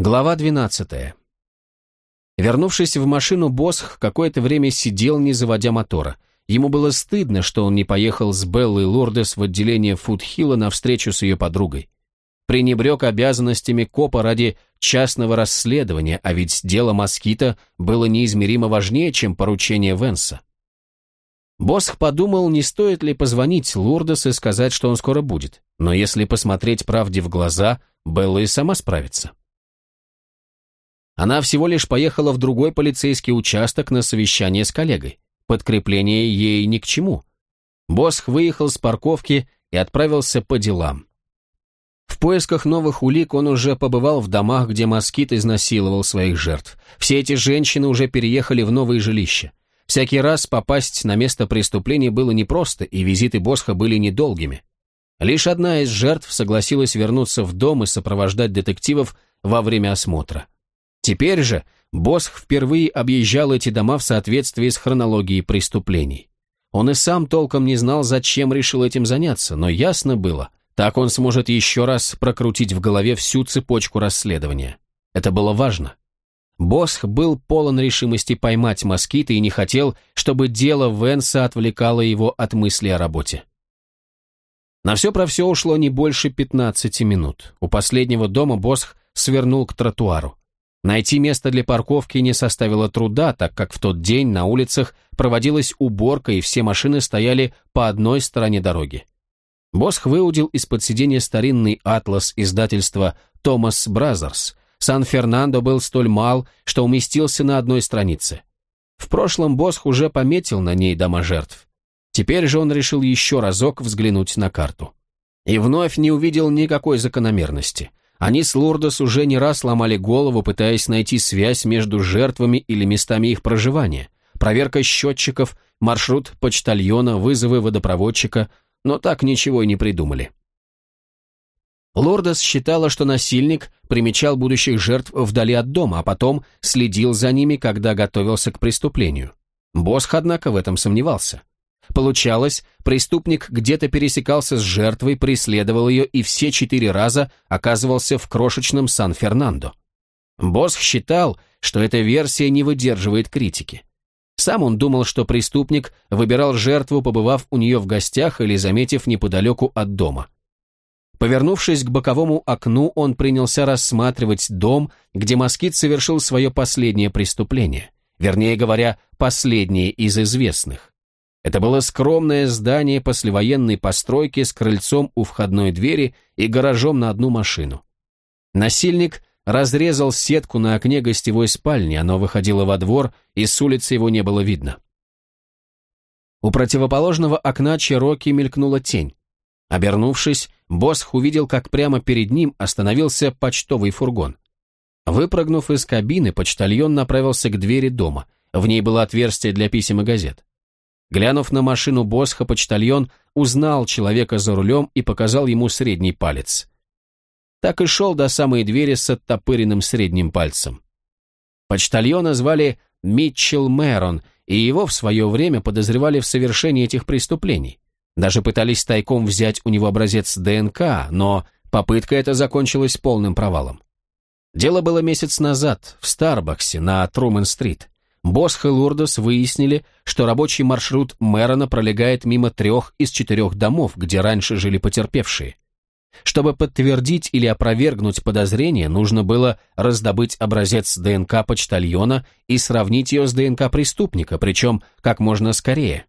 Глава 12. Вернувшись в машину, Босх какое-то время сидел, не заводя мотора. Ему было стыдно, что он не поехал с Беллой Лордес в отделение Фудхилла на встречу с ее подругой. Пренебрег обязанностями копа ради частного расследования, а ведь дело Москита было неизмеримо важнее, чем поручение Венса. Босх подумал, не стоит ли позвонить Лурдес и сказать, что он скоро будет. Но если посмотреть правде в глаза, Белла и сама справится. Она всего лишь поехала в другой полицейский участок на совещание с коллегой. Подкрепление ей ни к чему. Босх выехал с парковки и отправился по делам. В поисках новых улик он уже побывал в домах, где москит изнасиловал своих жертв. Все эти женщины уже переехали в новые жилища. Всякий раз попасть на место преступления было непросто, и визиты Босха были недолгими. Лишь одна из жертв согласилась вернуться в дом и сопровождать детективов во время осмотра. Теперь же Босх впервые объезжал эти дома в соответствии с хронологией преступлений. Он и сам толком не знал, зачем решил этим заняться, но ясно было, так он сможет еще раз прокрутить в голове всю цепочку расследования. Это было важно. Босх был полон решимости поймать москита и не хотел, чтобы дело Венса отвлекало его от мысли о работе. На все про все ушло не больше 15 минут. У последнего дома Босх свернул к тротуару. Найти место для парковки не составило труда, так как в тот день на улицах проводилась уборка и все машины стояли по одной стороне дороги. Босх выудил из-под сиденья старинный атлас издательства «Томас Бразерс». Сан-Фернандо был столь мал, что уместился на одной странице. В прошлом Босх уже пометил на ней дома жертв. Теперь же он решил еще разок взглянуть на карту. И вновь не увидел никакой закономерности. Они с Лурдос уже не раз ломали голову, пытаясь найти связь между жертвами или местами их проживания. Проверка счетчиков, маршрут почтальона, вызовы водопроводчика, но так ничего и не придумали. Лордос считала, что насильник примечал будущих жертв вдали от дома, а потом следил за ними, когда готовился к преступлению. Босх, однако, в этом сомневался. Получалось, преступник где-то пересекался с жертвой, преследовал ее и все четыре раза оказывался в крошечном Сан-Фернандо. Босх считал, что эта версия не выдерживает критики. Сам он думал, что преступник выбирал жертву, побывав у нее в гостях или заметив неподалеку от дома. Повернувшись к боковому окну, он принялся рассматривать дом, где москит совершил свое последнее преступление, вернее говоря, последнее из известных. Это было скромное здание послевоенной постройки с крыльцом у входной двери и гаражом на одну машину. Насильник разрезал сетку на окне гостевой спальни, оно выходило во двор, и с улицы его не было видно. У противоположного окна Чероки мелькнула тень. Обернувшись, Босх увидел, как прямо перед ним остановился почтовый фургон. Выпрыгнув из кабины, почтальон направился к двери дома. В ней было отверстие для писем и газет. Глянув на машину Босха, почтальон узнал человека за рулем и показал ему средний палец. Так и шел до самой двери с оттопыренным средним пальцем. Почтальона звали Митчелл Мэрон, и его в свое время подозревали в совершении этих преступлений. Даже пытались тайком взять у него образец ДНК, но попытка эта закончилась полным провалом. Дело было месяц назад, в Старбаксе, на Трумэн-стрит. Босх и Лурдос выяснили, что рабочий маршрут Мэрона пролегает мимо трех из четырех домов, где раньше жили потерпевшие. Чтобы подтвердить или опровергнуть подозрение, нужно было раздобыть образец ДНК почтальона и сравнить ее с ДНК преступника, причем как можно скорее.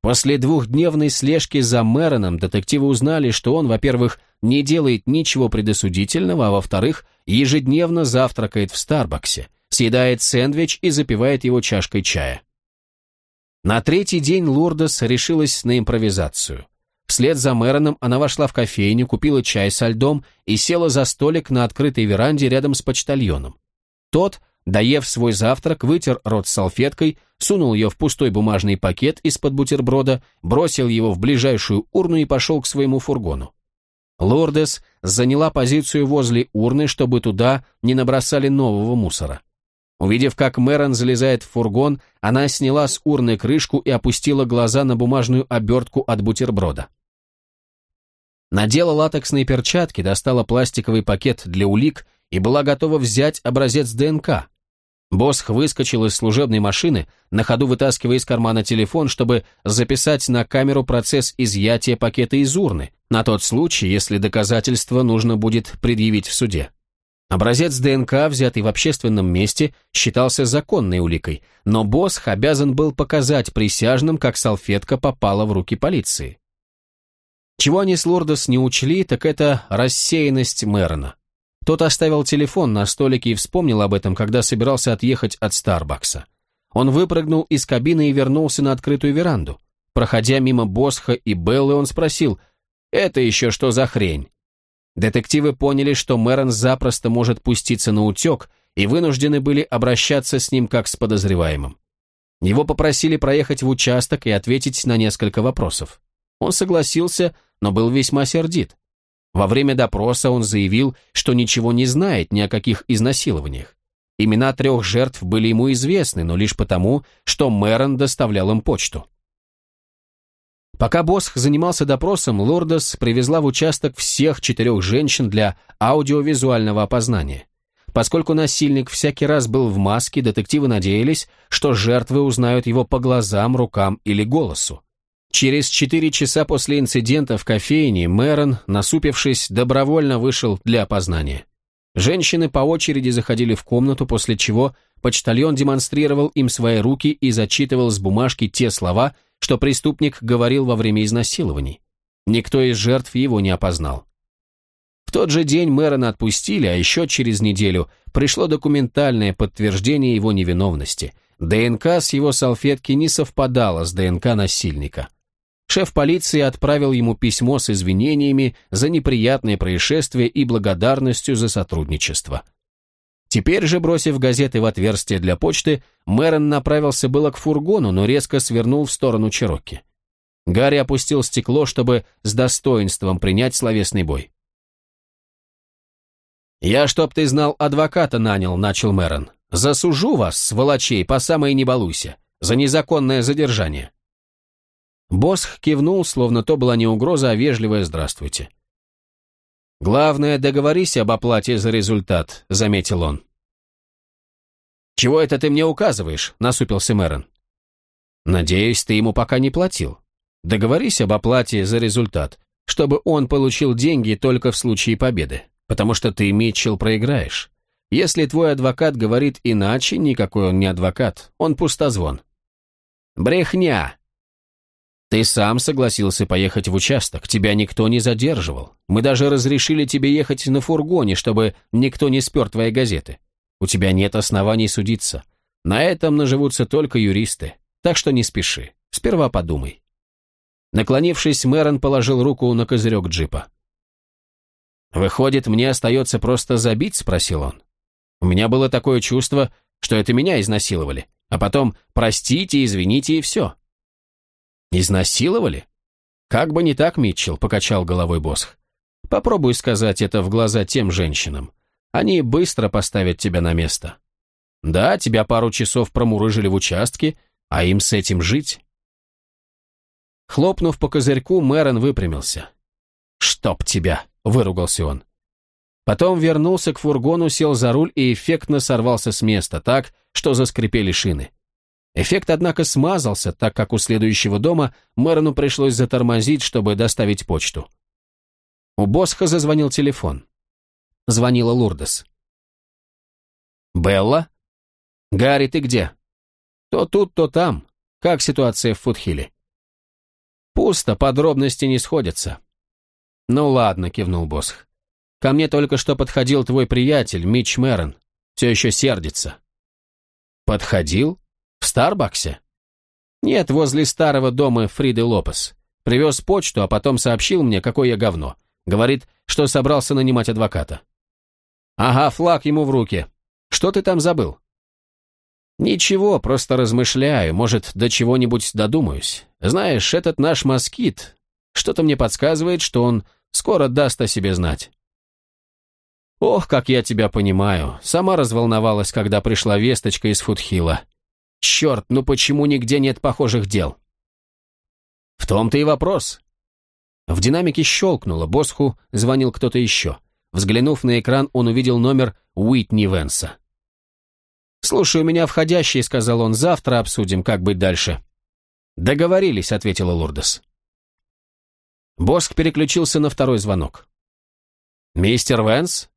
После двухдневной слежки за Мэроном детективы узнали, что он, во-первых, не делает ничего предосудительного, а во-вторых, ежедневно завтракает в Старбаксе – съедает сэндвич и запивает его чашкой чая. На третий день Лурдес решилась на импровизацию. Вслед за Мэроном она вошла в кофейню, купила чай со льдом и села за столик на открытой веранде рядом с почтальоном. Тот, доев свой завтрак, вытер рот салфеткой, сунул ее в пустой бумажный пакет из-под бутерброда, бросил его в ближайшую урну и пошел к своему фургону. Лордес заняла позицию возле урны, чтобы туда не набросали нового мусора. Увидев, как Мэрон залезает в фургон, она сняла с урны крышку и опустила глаза на бумажную обертку от бутерброда. Надела латексные перчатки, достала пластиковый пакет для улик и была готова взять образец ДНК. Босх выскочил из служебной машины, на ходу вытаскивая из кармана телефон, чтобы записать на камеру процесс изъятия пакета из урны, на тот случай, если доказательство нужно будет предъявить в суде. Образец ДНК, взятый в общественном месте, считался законной уликой, но Босх обязан был показать присяжным, как салфетка попала в руки полиции. Чего они с Лордос не учли, так это рассеянность Мэрона. Тот оставил телефон на столике и вспомнил об этом, когда собирался отъехать от Старбакса. Он выпрыгнул из кабины и вернулся на открытую веранду. Проходя мимо Босха и Беллы, он спросил, «Это еще что за хрень?» Детективы поняли, что Мэрон запросто может пуститься на утек, и вынуждены были обращаться с ним как с подозреваемым. Его попросили проехать в участок и ответить на несколько вопросов. Он согласился, но был весьма сердит. Во время допроса он заявил, что ничего не знает ни о каких изнасилованиях. Имена трех жертв были ему известны, но лишь потому, что Мэрон доставлял им почту. Пока Босх занимался допросом, Лордос привезла в участок всех четырех женщин для аудиовизуального опознания. Поскольку насильник всякий раз был в маске, детективы надеялись, что жертвы узнают его по глазам, рукам или голосу. Через четыре часа после инцидента в кофейне Мэрон, насупившись, добровольно вышел для опознания. Женщины по очереди заходили в комнату, после чего почтальон демонстрировал им свои руки и зачитывал с бумажки те слова, что преступник говорил во время изнасилований. Никто из жертв его не опознал. В тот же день Мэрона отпустили, а еще через неделю пришло документальное подтверждение его невиновности. ДНК с его салфетки не совпадала с ДНК насильника. Шеф полиции отправил ему письмо с извинениями за неприятное происшествие и благодарностью за сотрудничество. Теперь же, бросив газеты в отверстие для почты, Мэрон направился было к фургону, но резко свернул в сторону Чероки. Гарри опустил стекло, чтобы с достоинством принять словесный бой. «Я, чтоб ты знал, адвоката нанял», — начал Мэрон. «Засужу вас, сволочей, по самой не балуйся, за незаконное задержание». Босх кивнул, словно то была не угроза, а вежливое «здравствуйте». «Главное, договорись об оплате за результат», — заметил он. «Чего это ты мне указываешь?» — насупился Мэрон. «Надеюсь, ты ему пока не платил. Договорись об оплате за результат, чтобы он получил деньги только в случае победы, потому что ты, Митчелл, проиграешь. Если твой адвокат говорит иначе, никакой он не адвокат, он пустозвон». «Брехня!» Ты сам согласился поехать в участок, тебя никто не задерживал. Мы даже разрешили тебе ехать на фургоне, чтобы никто не спер твои газеты. У тебя нет оснований судиться. На этом наживутся только юристы. Так что не спеши. Сперва подумай. Наклонившись, Мэрон положил руку на козырек джипа. «Выходит, мне остается просто забить?» – спросил он. «У меня было такое чувство, что это меня изнасиловали, а потом простите, извините и все». «Изнасиловали?» «Как бы не так, Митчелл», — покачал головой Босх. «Попробуй сказать это в глаза тем женщинам. Они быстро поставят тебя на место. Да, тебя пару часов промурыжили в участке, а им с этим жить». Хлопнув по козырьку, Мэрон выпрямился. «Чтоб тебя!» — выругался он. Потом вернулся к фургону, сел за руль и эффектно сорвался с места так, что заскрипели шины. Эффект, однако, смазался, так как у следующего дома Мэрону пришлось затормозить, чтобы доставить почту. У Босха зазвонил телефон. Звонила Лурдес. «Белла? Гарри, ты где?» «То тут, то там. Как ситуация в Футхиле?» «Пусто, подробности не сходятся». «Ну ладно», — кивнул Босх. «Ко мне только что подходил твой приятель, Митч Мэрон. Все еще сердится». «Подходил?» В Старбаксе? Нет, возле старого дома Фриды Лопес. Привез почту, а потом сообщил мне, какое я говно. Говорит, что собрался нанимать адвоката. Ага, флаг ему в руки. Что ты там забыл? Ничего, просто размышляю, может, до чего-нибудь додумаюсь. Знаешь, этот наш москит, что-то мне подсказывает, что он скоро даст о себе знать. Ох, как я тебя понимаю. Сама разволновалась, когда пришла весточка из Фудхила. Черт, ну почему нигде нет похожих дел? В том-то и вопрос. В динамике щелкнуло, Босху звонил кто-то еще. Взглянув на экран, он увидел номер Уитни Венса. «Слушай, у меня входящий», — сказал он, — «завтра обсудим, как быть дальше». «Договорились», — ответила Лурдес. Боск переключился на второй звонок. «Мистер Венс?»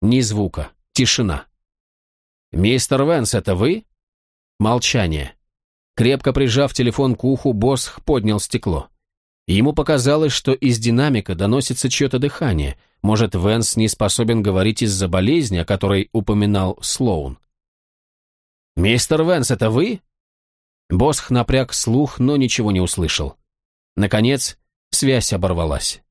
Ни звука. Тишина. «Мистер Венс, это вы?» Молчание. Крепко прижав телефон к уху, Босх поднял стекло. Ему показалось, что из динамика доносится чье-то дыхание. Может, Венс не способен говорить из-за болезни, о которой упоминал Слоун. «Мистер Венс, это вы?» Босх напряг слух, но ничего не услышал. Наконец, связь оборвалась.